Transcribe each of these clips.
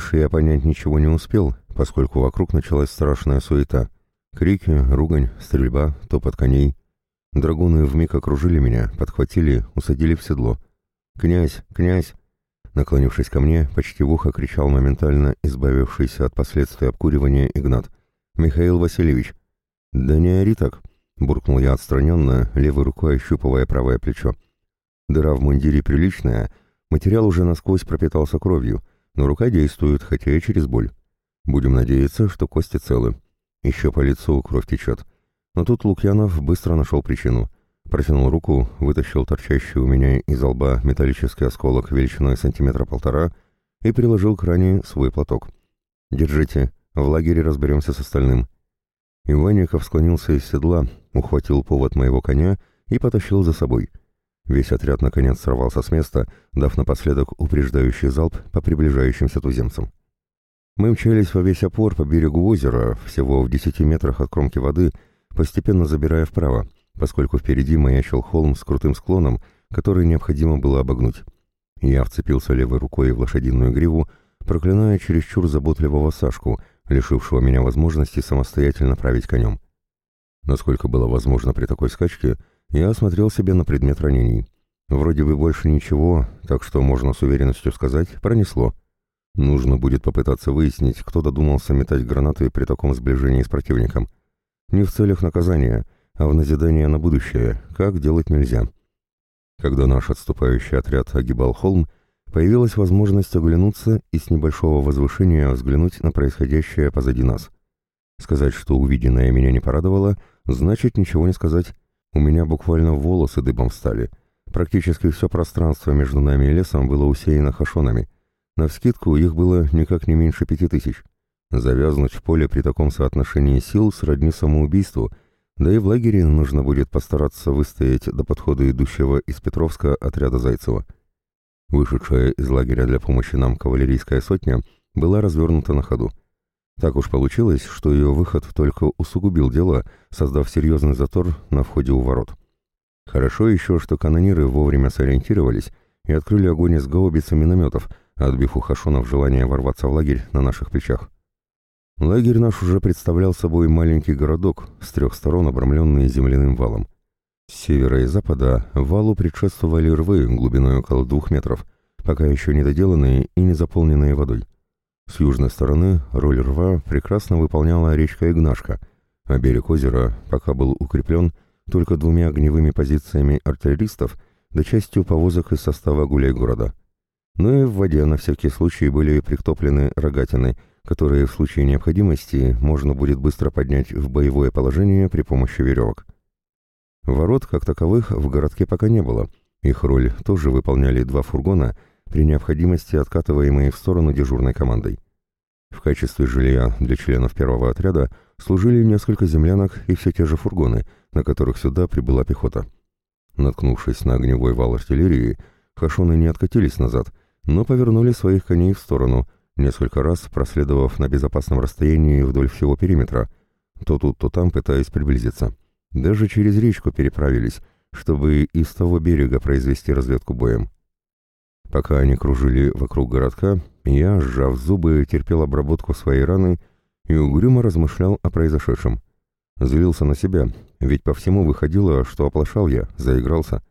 Дальше я понять ничего не успел, поскольку вокруг началась страшная суета. Крики, ругань, стрельба, топот коней. Драгуны вмиг окружили меня, подхватили, усадили в седло. «Князь! Князь!» Наклонившись ко мне, почти в ухо кричал моментально избавившийся от последствий обкуривания Игнат. «Михаил Васильевич!» «Да не ори так!» — буркнул я отстраненно, левой рукой ощупывая правое плечо. Дыра в мундире приличная, материал уже насквозь пропитался кровью, но рука действует, хотя и через боль. Будем надеяться, что кости целы. Еще по лицу кровь течет. Но тут Лукьянов быстро нашел причину. Протянул руку, вытащил торчащий у меня из лба металлический осколок величиной сантиметра полтора и приложил к ране свой платок. «Держите, в лагере разберемся с остальным». Иванников склонился из седла, ухватил повод моего коня и потащил за собой. Весь отряд наконец сорвался с места, дав напоследок упреждающий залп по приближающимся туземцам. Мы мчались во весь опор по берегу озера, всего в десяти метрах от кромки воды, постепенно забирая вправо, поскольку впереди маячил холм с крутым склоном, который необходимо было обогнуть. Я вцепился левой рукой в лошадиную гриву, проклиная чересчур заботливого Сашку, лишившего меня возможности самостоятельно править конем. Насколько было возможно при такой скачке, я осмотрел себя на предмет ранений. Вроде бы больше ничего, так что можно с уверенностью сказать, пронесло. Нужно будет попытаться выяснить, кто додумался метать гранаты при таком сближении с противником. Не в целях наказания, а в назидание на будущее, как делать нельзя. Когда наш отступающий отряд огибал холм, появилась возможность оглянуться и с небольшого возвышения взглянуть на происходящее позади нас. Сказать, что увиденное меня не порадовало, значит ничего не сказать. У меня буквально волосы дыбом встали. Практически все пространство между нами и лесом было усеяно хашонами. Навскидку их было никак не меньше пяти тысяч. Завязнуть в поле при таком соотношении сил сродни самоубийству, да и в лагере нужно будет постараться выстоять до подхода идущего из Петровска отряда Зайцева. Вышедшая из лагеря для помощи нам кавалерийская сотня была развернута на ходу. Так уж получилось, что ее выход только усугубил дело, создав серьезный затор на входе у ворот. Хорошо еще, что канониры вовремя сориентировались и открыли огонь из гаубиц и минометов, отбив у хашонов желание ворваться в лагерь на наших плечах. Лагерь наш уже представлял собой маленький городок, с трех сторон обрамленный земляным валом. С севера и запада валу предшествовали рвы глубиной около двух метров, пока еще не доделанные и не заполненные водой. С южной стороны роль рва прекрасно выполняла речка Игнашка, а берег озера пока был укреплен только двумя огневыми позициями артиллеристов да частью повозок из состава гуляй-города. Ну и в воде на всякий случай были притоплены рогатины, которые в случае необходимости можно будет быстро поднять в боевое положение при помощи веревок. Ворот, как таковых, в городке пока не было. Их роль тоже выполняли два фургона, при необходимости откатываемые в сторону дежурной командой. В качестве жилья для членов первого отряда служили несколько землянок и все те же фургоны, на которых сюда прибыла пехота. Наткнувшись на огневой вал артиллерии, хашоны не откатились назад, но повернули своих коней в сторону, несколько раз проследовав на безопасном расстоянии вдоль всего периметра, то тут, то там пытаясь приблизиться. Даже через речку переправились, чтобы и с того берега произвести разведку боем. Пока они кружили вокруг городка, я, сжав зубы, терпел обработку своей раны и угрюмо размышлял о произошедшем. Злился на себя, ведь по всему выходило, что оплошал я, заигрался.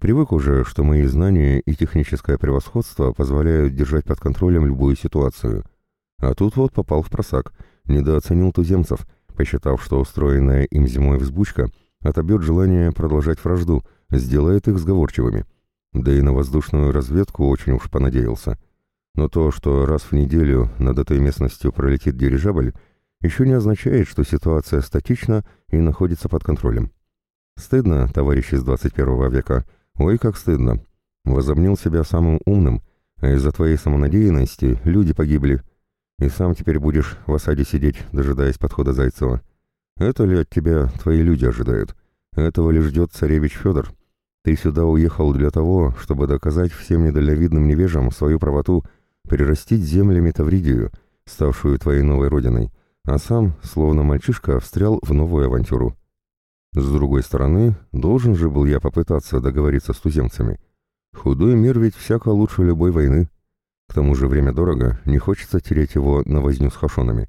Привык уже, что мои знания и техническое превосходство позволяют держать под контролем любую ситуацию. А тут вот попал в просак, недооценил туземцев — посчитав, что устроенная им зимой взбучка отобьет желание продолжать вражду, сделает их сговорчивыми. Да и на воздушную разведку очень уж понадеялся. Но то, что раз в неделю над этой местностью пролетит дирижабль, еще не означает, что ситуация статична и находится под контролем. Стыдно, товарищи из 21 века, ой, как стыдно. Возомнил себя самым умным, а из-за твоей самонадеянности люди погибли, и сам теперь будешь в осаде сидеть, дожидаясь подхода Зайцева. Это ли от тебя твои люди ожидают? Этого ли ждет царевич Федор? Ты сюда уехал для того, чтобы доказать всем недальновидным невежам свою правоту, перерастить землями Тавридию, ставшую твоей новой родиной, а сам, словно мальчишка, встрял в новую авантюру. С другой стороны, должен же был я попытаться договориться с туземцами. Худой мир ведь всяко лучше любой войны. К тому же время дорого, не хочется тереть его на возню с хашонами.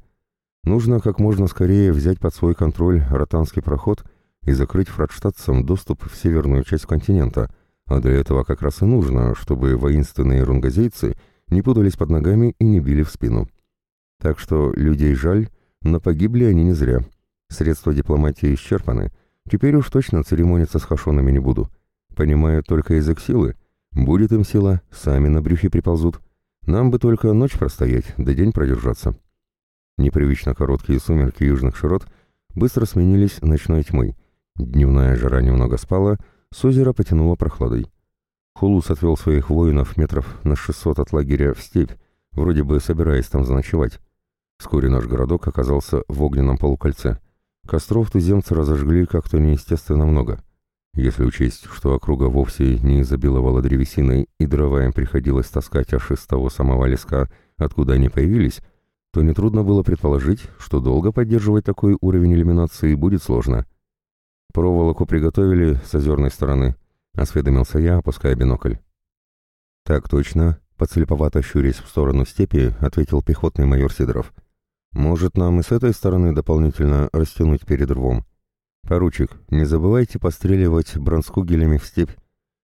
Нужно как можно скорее взять под свой контроль ротанский проход и закрыть фрадштадцам доступ в северную часть континента, а для этого как раз и нужно, чтобы воинственные рунгазейцы не путались под ногами и не били в спину. Так что людей жаль, но погибли они не зря. Средства дипломатии исчерпаны. Теперь уж точно церемониться с хашонами не буду. Понимаю только язык силы. Будет им сила, сами на брюхе приползут. Нам бы только ночь простоять, да день продержаться. Непривычно короткие сумерки южных широт быстро сменились ночной тьмой. Дневная жара немного спала, с озера потянуло прохладой. Хулус отвел своих воинов метров на 600 от лагеря в степь, вроде бы собираясь там заночевать. Вскоре наш городок оказался в огненном полукольце. Костров туземцы разожгли как-то неестественно много. Если учесть, что округа вовсе не изобиловала древесиной и дрова приходилось таскать аж из того самого леска, откуда они появились, то нетрудно было предположить, что долго поддерживать такой уровень иллюминации будет сложно. «Проволоку приготовили с озерной стороны», — осведомился я, опуская бинокль. «Так точно», — подслеповато щурясь в сторону степи, ответил пехотный майор Сидоров. «Может, нам и с этой стороны дополнительно растянуть перед рвом?» «Поручик, не забывайте постреливать бронскугелями в степь.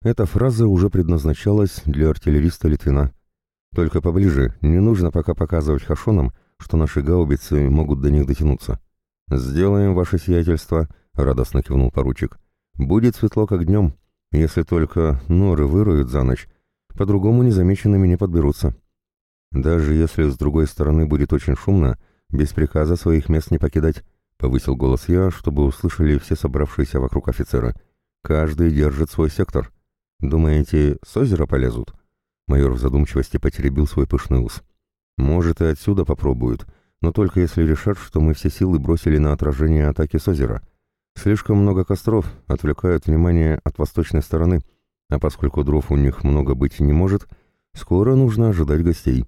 Эта фраза уже предназначалась для артиллериста Литвина. Только поближе, не нужно пока показывать хашонам, что наши гаубицы могут до них дотянуться». «Сделаем ваше сиятельство», — радостно кивнул поручик. «Будет светло, как днем, если только норы выроют за ночь, по-другому незамеченными не подберутся. Даже если с другой стороны будет очень шумно, без приказа своих мест не покидать, Повысил голос я, чтобы услышали все собравшиеся вокруг офицера. «Каждый держит свой сектор. Думаете, с озера полезут?» Майор в задумчивости потеребил свой пышный ус. «Может, и отсюда попробуют, но только если решат, что мы все силы бросили на отражение атаки с озера. Слишком много костров отвлекают внимание от восточной стороны, а поскольку дров у них много быть не может, скоро нужно ожидать гостей.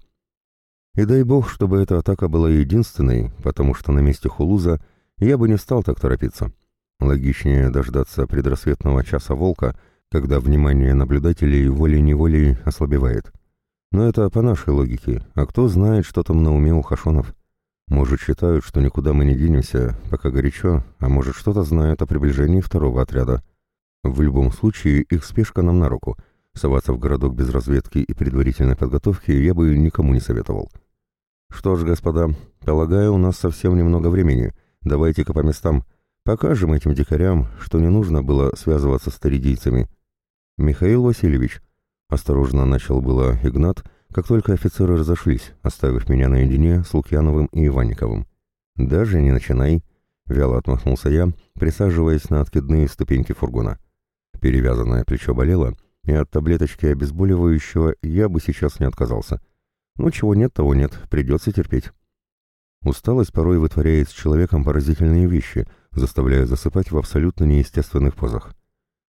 И дай бог, чтобы эта атака была единственной, потому что на месте Хулуза – я бы не стал так торопиться. Логичнее дождаться предрассветного часа волка, когда внимание наблюдателей волей-неволей ослабевает. Но это по нашей логике, а кто знает, что там на уме у хашонов. Может, считают, что никуда мы не денемся, пока горячо, а может, что-то знают о приближении второго отряда. В любом случае, их спешка нам на руку. Соваться в городок без разведки и предварительной подготовки я бы никому не советовал. Что ж, господа, полагаю, у нас совсем немного времени — Давайте-ка по местам. Покажем этим дикарям, что не нужно было связываться с старидийцами. Михаил Васильевич, осторожно начал было Игнат, как только офицеры разошлись, оставив меня наедине с Лукьяновым и Иванниковым. «Даже не начинай», — вяло отмахнулся я, присаживаясь на откидные ступеньки фургона. Перевязанное плечо болело, и от таблеточки обезболивающего я бы сейчас не отказался. Ну, чего нет, того нет, придется терпеть. Усталость порой вытворяет с человеком поразительные вещи, заставляя засыпать в абсолютно неестественных позах.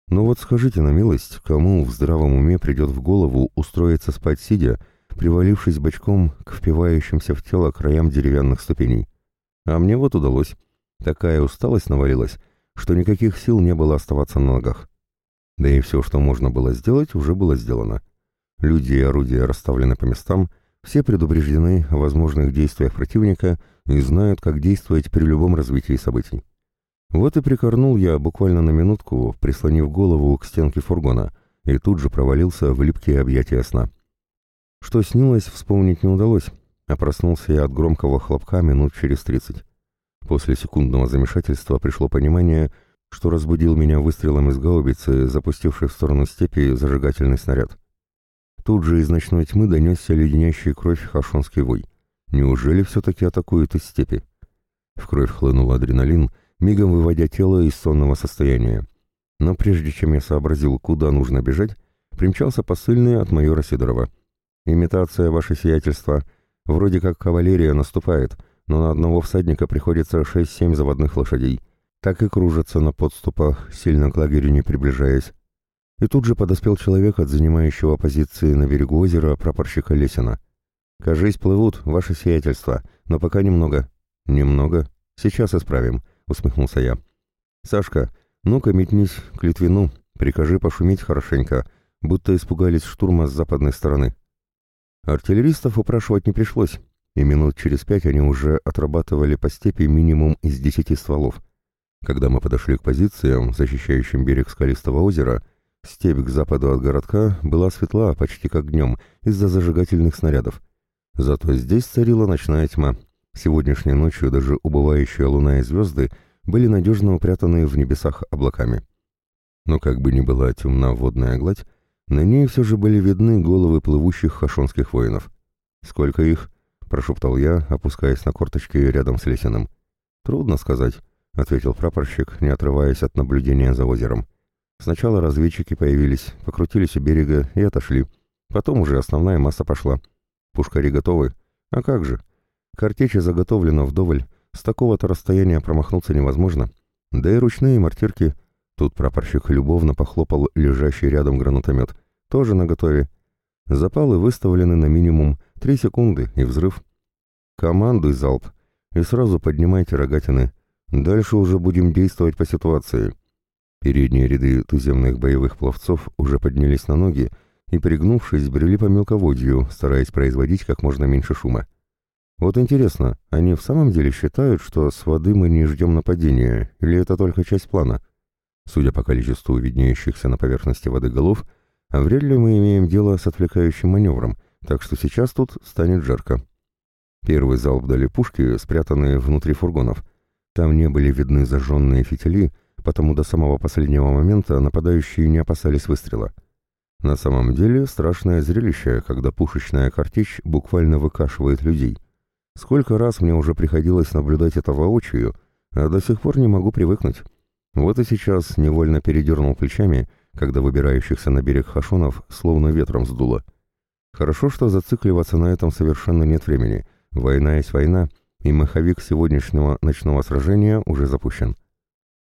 Но вот скажите на милость, кому в здравом уме придет в голову устроиться спать сидя, привалившись бочком к впивающимся в тело краям деревянных ступеней? А мне вот удалось. Такая усталость навалилась, что никаких сил не было оставаться на ногах. Да и все, что можно было сделать, уже было сделано. Люди и орудия расставлены по местам — все предупреждены о возможных действиях противника и знают, как действовать при любом развитии событий. Вот и прикорнул я буквально на минутку, прислонив голову к стенке фургона, и тут же провалился в липкие объятия сна. Что снилось, вспомнить не удалось, а проснулся я от громкого хлопка минут через тридцать. После секундного замешательства пришло понимание, что разбудил меня выстрелом из гаубицы, запустившей в сторону степи зажигательный снаряд. Тут же из ночной тьмы донесся леденящий кровь хашонский вой. Неужели все-таки атакуют из степи? В кровь хлынул адреналин, мигом выводя тело из сонного состояния. Но прежде чем я сообразил, куда нужно бежать, примчался посыльный от майора Сидорова. «Имитация, ваше сиятельство. Вроде как кавалерия наступает, но на одного всадника приходится 6-7 заводных лошадей. Так и кружатся на подступах, сильно к лагерю не приближаясь. И тут же подоспел человек от занимающего позиции на берегу озера прапорщика Лесина. «Кажись, плывут, ваше сиятельство, но пока немного». «Немного? Сейчас исправим», — усмехнулся я. «Сашка, ну-ка метнись к Литвину, прикажи пошуметь хорошенько, будто испугались штурма с западной стороны». Артиллеристов упрашивать не пришлось, и минут через пять они уже отрабатывали по степи минимум из десяти стволов. Когда мы подошли к позициям, защищающим берег скалистого озера, степь к западу от городка была светла почти как днем из-за зажигательных снарядов. Зато здесь царила ночная тьма. Сегодняшней ночью даже убывающая луна и звезды были надежно упрятаны в небесах облаками. Но как бы ни была темна водная гладь, на ней все же были видны головы плывущих хашонских воинов. «Сколько их?» — прошептал я, опускаясь на корточки рядом с Лесиным. «Трудно сказать», — ответил прапорщик, не отрываясь от наблюдения за озером. «Сначала разведчики появились, покрутились у берега и отошли. Потом уже основная масса пошла. Пушкари готовы? А как же? Картечи заготовлено вдоволь. С такого-то расстояния промахнуться невозможно. Да и ручные мортирки. Тут прапорщик любовно похлопал лежащий рядом гранатомет. Тоже наготове. Запалы выставлены на минимум. Три секунды и взрыв. Командуй залп. И сразу поднимайте рогатины. Дальше уже будем действовать по ситуации. Передние ряды туземных боевых пловцов уже поднялись на ноги и, пригнувшись, брели по мелководью, стараясь производить как можно меньше шума. Вот интересно, они в самом деле считают, что с воды мы не ждем нападения, или это только часть плана? Судя по количеству виднеющихся на поверхности воды голов, вряд ли мы имеем дело с отвлекающим маневром, так что сейчас тут станет жарко. Первый залп дали пушки, спрятанные внутри фургонов. Там не были видны зажженные фитили, потому до самого последнего момента нападающие не опасались выстрела. На самом деле страшное зрелище, когда пушечная картечь буквально выкашивает людей. Сколько раз мне уже приходилось наблюдать это воочию, а до сих пор не могу привыкнуть. Вот и сейчас невольно передернул плечами, когда выбирающихся на берег хашонов словно ветром сдуло. Хорошо, что зацикливаться на этом совершенно нет времени. Война есть война, и маховик сегодняшнего ночного сражения уже запущен.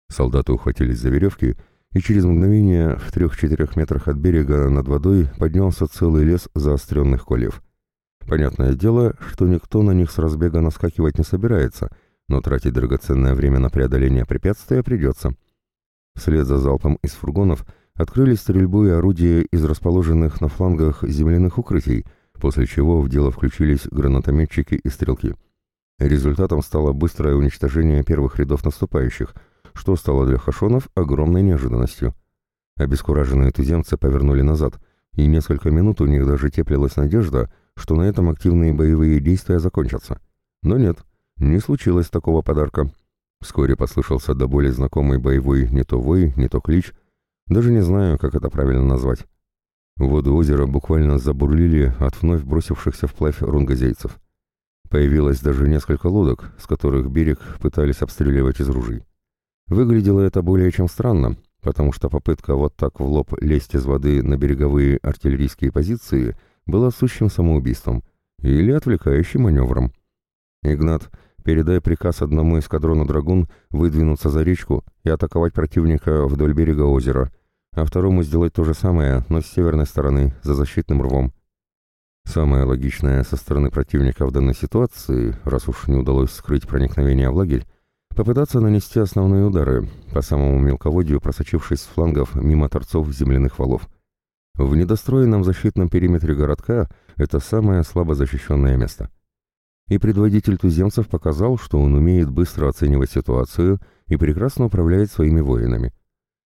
Солдаты ухватились за веревки — и через мгновение в трех-четырех метрах от берега над водой поднялся целый лес заостренных кольев. Понятное дело, что никто на них с разбега наскакивать не собирается, но тратить драгоценное время на преодоление препятствия придется. Вслед за залпом из фургонов открыли стрельбу и орудия из расположенных на флангах земляных укрытий, после чего в дело включились гранатометчики и стрелки. Результатом стало быстрое уничтожение первых рядов наступающих – что стало для хашонов огромной неожиданностью. Обескураженные туземцы повернули назад, и несколько минут у них даже теплилась надежда, что на этом активные боевые действия закончатся. Но нет, не случилось такого подарка. Вскоре послышался до боли знакомый боевой не то вой, не то клич, даже не знаю, как это правильно назвать. Воды озера буквально забурлили от вновь бросившихся вплавь рунгазейцев. Появилось даже несколько лодок, с которых берег пытались обстреливать из ружей. Выглядело это более чем странно, потому что попытка вот так в лоб лезть из воды на береговые артиллерийские позиции была сущим самоубийством или отвлекающим маневром. «Игнат, передай приказ одному эскадрону «Драгун» выдвинуться за речку и атаковать противника вдоль берега озера, а второму сделать то же самое, но с северной стороны, за защитным рвом». Самое логичное со стороны противника в данной ситуации, раз уж не удалось скрыть проникновение в лагерь, попытаться нанести основные удары, по самому мелководью просочившись с флангов мимо торцов земляных валов. В недостроенном защитном периметре городка это самое слабо защищенное место. И предводитель туземцев показал, что он умеет быстро оценивать ситуацию и прекрасно управляет своими воинами.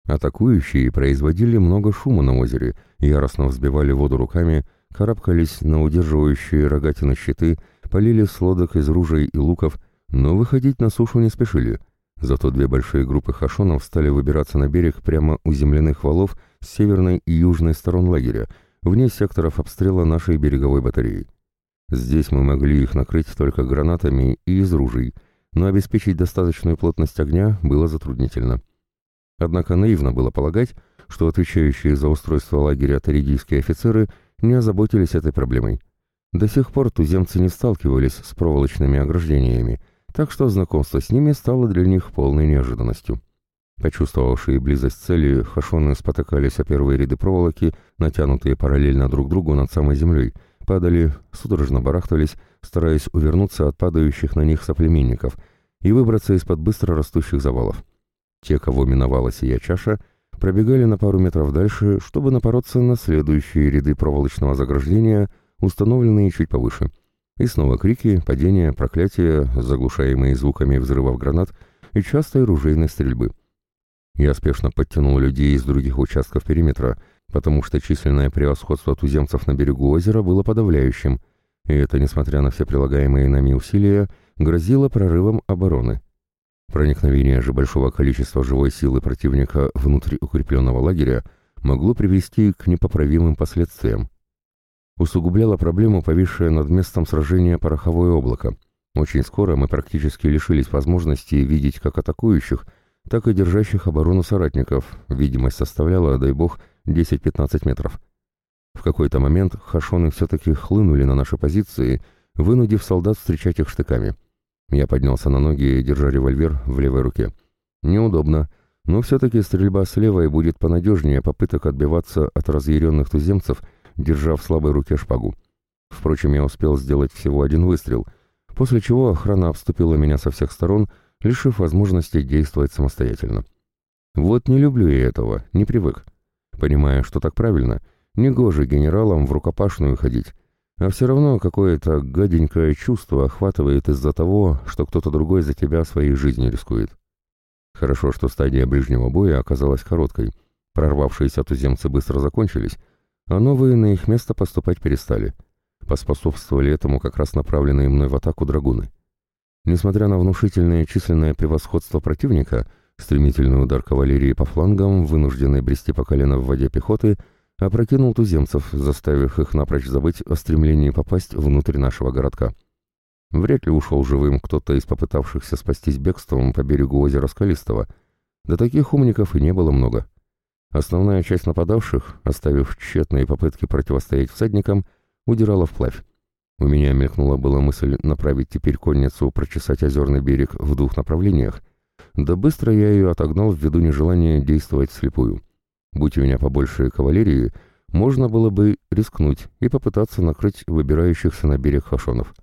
Атакующие производили много шума на озере, яростно взбивали воду руками, карабкались на удерживающие рогатины щиты, полили с лодок из ружей и луков – но выходить на сушу не спешили. Зато две большие группы хашонов стали выбираться на берег прямо у земляных валов с северной и южной сторон лагеря, вне секторов обстрела нашей береговой батареи. Здесь мы могли их накрыть только гранатами и из ружей, но обеспечить достаточную плотность огня было затруднительно. Однако наивно было полагать, что отвечающие за устройство лагеря таридийские офицеры не озаботились этой проблемой. До сих пор туземцы не сталкивались с проволочными ограждениями, так что знакомство с ними стало для них полной неожиданностью. Почувствовавшие близость цели, хашоны спотыкались о первые ряды проволоки, натянутые параллельно друг другу над самой землей, падали, судорожно барахтались, стараясь увернуться от падающих на них соплеменников и выбраться из-под быстро растущих завалов. Те, кого миновала сия чаша, пробегали на пару метров дальше, чтобы напороться на следующие ряды проволочного заграждения, установленные чуть повыше. И снова крики, падения, проклятия, заглушаемые звуками взрывов гранат и частой ружейной стрельбы. Я спешно подтянул людей из других участков периметра, потому что численное превосходство туземцев на берегу озера было подавляющим, и это, несмотря на все прилагаемые нами усилия, грозило прорывом обороны. Проникновение же большого количества живой силы противника внутрь укрепленного лагеря могло привести к непоправимым последствиям. Усугубляло проблему повисшее над местом сражения пороховое облако. Очень скоро мы практически лишились возможности видеть как атакующих, так и держащих оборону соратников. Видимость составляла, дай бог, 10-15 метров. В какой-то момент хашоны все-таки хлынули на наши позиции, вынудив солдат встречать их штыками. Я поднялся на ноги, держа револьвер в левой руке. Неудобно, но все-таки стрельба с левой будет понадежнее попыток отбиваться от разъяренных туземцев, держа в слабой руке шпагу. Впрочем, я успел сделать всего один выстрел, после чего охрана обступила меня со всех сторон, лишив возможности действовать самостоятельно. Вот не люблю я этого, не привык. Понимая, что так правильно, негоже генералам в рукопашную ходить, а все равно какое-то гаденькое чувство охватывает из-за того, что кто-то другой за тебя своей жизнью рискует. Хорошо, что стадия ближнего боя оказалась короткой. Прорвавшиеся туземцы быстро закончились, а новые на их место поступать перестали. Поспособствовали этому как раз направленные мной в атаку драгуны. Несмотря на внушительное численное превосходство противника, стремительный удар кавалерии по флангам, вынужденный брести по колено в воде пехоты, опрокинул туземцев, заставив их напрочь забыть о стремлении попасть внутрь нашего городка. Вряд ли ушел живым кто-то из попытавшихся спастись бегством по берегу озера Скалистого. Да таких умников и не было много. Основная часть нападавших, оставив тщетные попытки противостоять всадникам, удирала вплавь. У меня мелькнула была мысль направить теперь конницу прочесать озерный берег в двух направлениях, да быстро я ее отогнал ввиду нежелания действовать вслепую. Будь у меня побольше кавалерии, можно было бы рискнуть и попытаться накрыть выбирающихся на берег хашонов.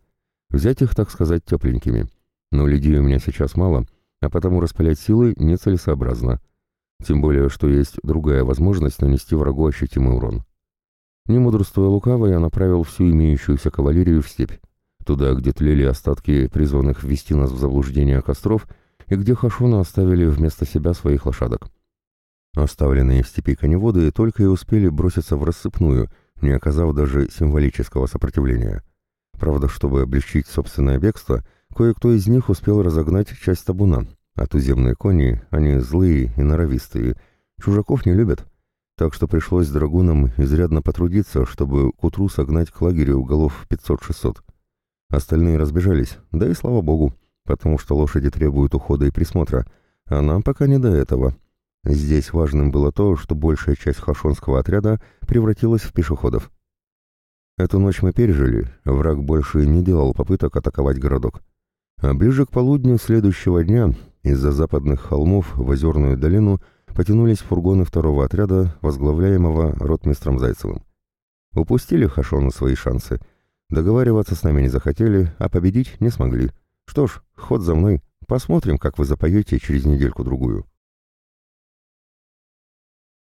Взять их, так сказать, тепленькими. Но людей у меня сейчас мало, а потому распылять силы нецелесообразно. Тем более, что есть другая возможность нанести врагу ощутимый урон. Не мудрствуя лукаво, я направил всю имеющуюся кавалерию в степь. Туда, где тлели остатки призванных ввести нас в заблуждение костров, и где хашоны оставили вместо себя своих лошадок. Оставленные в степи коневоды только и успели броситься в рассыпную, не оказав даже символического сопротивления. Правда, чтобы облегчить собственное бегство, кое-кто из них успел разогнать часть табуна, а туземные кони, они злые и норовистые, чужаков не любят, так что пришлось драгунам изрядно потрудиться, чтобы к утру согнать к лагерю голов 500-600. Остальные разбежались, да и слава богу, потому что лошади требуют ухода и присмотра, а нам пока не до этого — Здесь важным было то, что большая часть хашонского отряда превратилась в пешеходов. Эту ночь мы пережили, враг больше не делал попыток атаковать городок. А ближе к полудню следующего дня из-за западных холмов в Озерную долину потянулись фургоны второго отряда, возглавляемого ротмистром Зайцевым. Упустили хашоны свои шансы. Договариваться с нами не захотели, а победить не смогли. Что ж, ход за мной. Посмотрим, как вы запоете через недельку-другую.